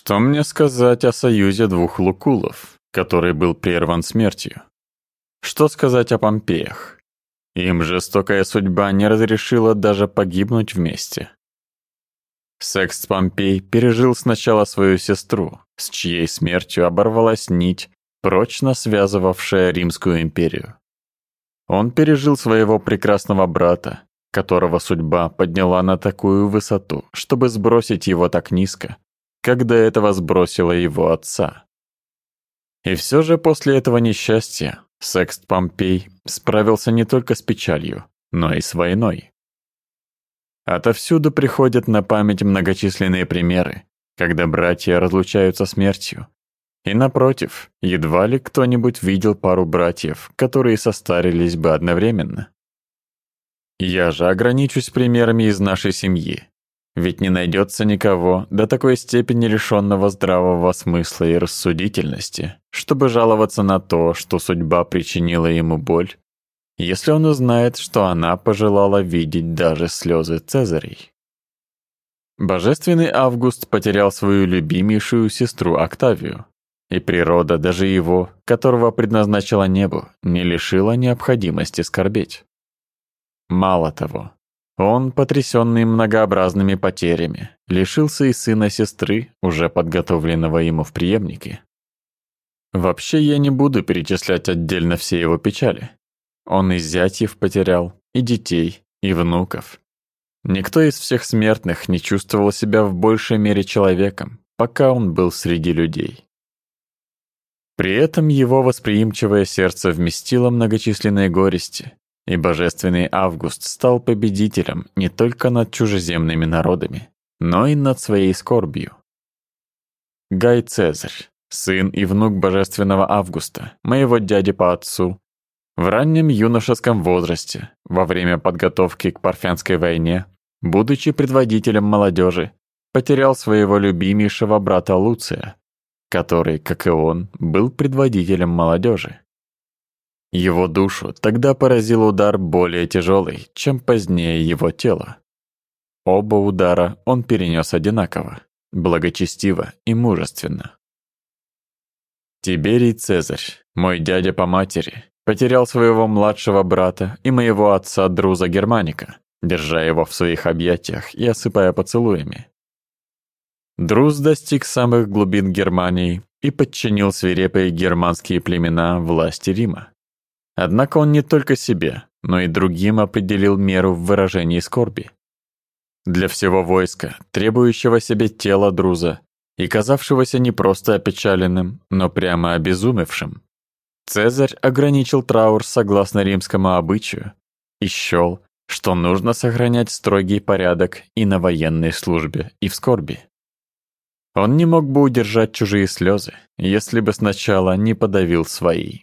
Что мне сказать о союзе двух лукулов, который был прерван смертью? Что сказать о Помпеях? Им жестокая судьба не разрешила даже погибнуть вместе. Секст Помпей пережил сначала свою сестру, с чьей смертью оборвалась нить, прочно связывавшая Римскую империю. Он пережил своего прекрасного брата, которого судьба подняла на такую высоту, чтобы сбросить его так низко, когда этого сбросила его отца. И все же после этого несчастья Секст Помпей справился не только с печалью, но и с войной. Отовсюду приходят на память многочисленные примеры, когда братья разлучаются смертью. И напротив, едва ли кто-нибудь видел пару братьев, которые состарились бы одновременно. Я же ограничусь примерами из нашей семьи, ведь не найдется никого до такой степени лишенного здравого смысла и рассудительности, чтобы жаловаться на то, что судьба причинила ему боль, если он узнает, что она пожелала видеть даже слезы Цезарей. Божественный Август потерял свою любимейшую сестру Октавию, и природа даже его, которого предназначила небу, не лишила необходимости скорбеть. Мало того, он, потрясенный многообразными потерями, лишился и сына сестры, уже подготовленного ему в преемнике. Вообще я не буду перечислять отдельно все его печали. Он и зятьев потерял, и детей, и внуков. Никто из всех смертных не чувствовал себя в большей мере человеком, пока он был среди людей. При этом его восприимчивое сердце вместило многочисленные горести, и божественный Август стал победителем не только над чужеземными народами, но и над своей скорбью. Гай Цезарь, сын и внук божественного Августа, моего дяди по отцу, в раннем юношеском возрасте, во время подготовки к Парфянской войне, будучи предводителем молодежи, потерял своего любимейшего брата Луция, который, как и он, был предводителем молодежи. Его душу тогда поразил удар более тяжелый, чем позднее его тело. Оба удара он перенес одинаково, благочестиво и мужественно. Тиберий Цезарь, мой дядя по матери, потерял своего младшего брата и моего отца Друза Германика, держа его в своих объятиях и осыпая поцелуями. Друз достиг самых глубин Германии и подчинил свирепые германские племена власти Рима. Однако он не только себе, но и другим определил меру в выражении скорби. Для всего войска, требующего себе тела Друза и казавшегося не просто опечаленным, но прямо обезумевшим, Цезарь ограничил траур согласно римскому обычаю и счел, что нужно сохранять строгий порядок и на военной службе, и в скорби. Он не мог бы удержать чужие слезы, если бы сначала не подавил свои.